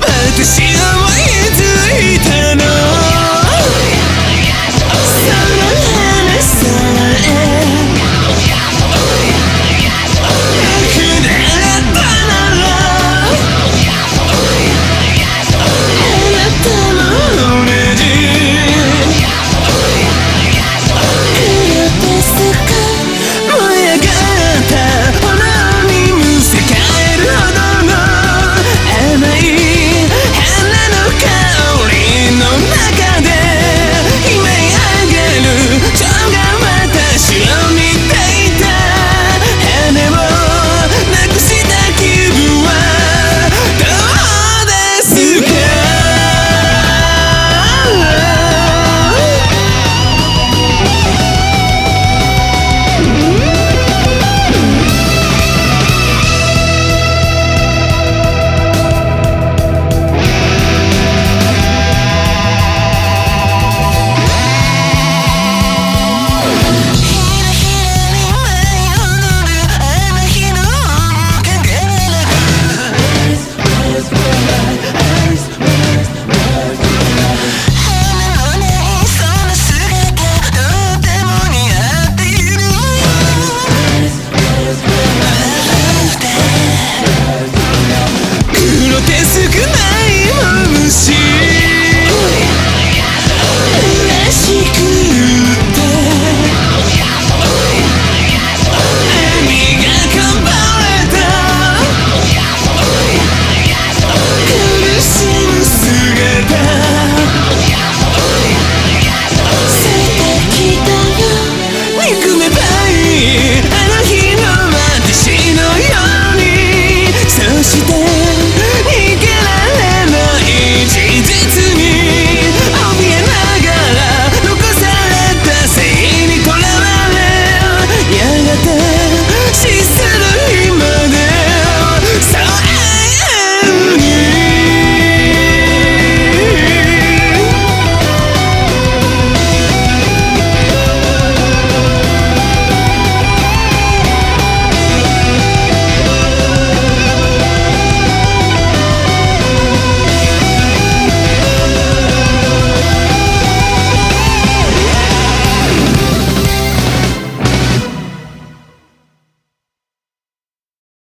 Maldecida amor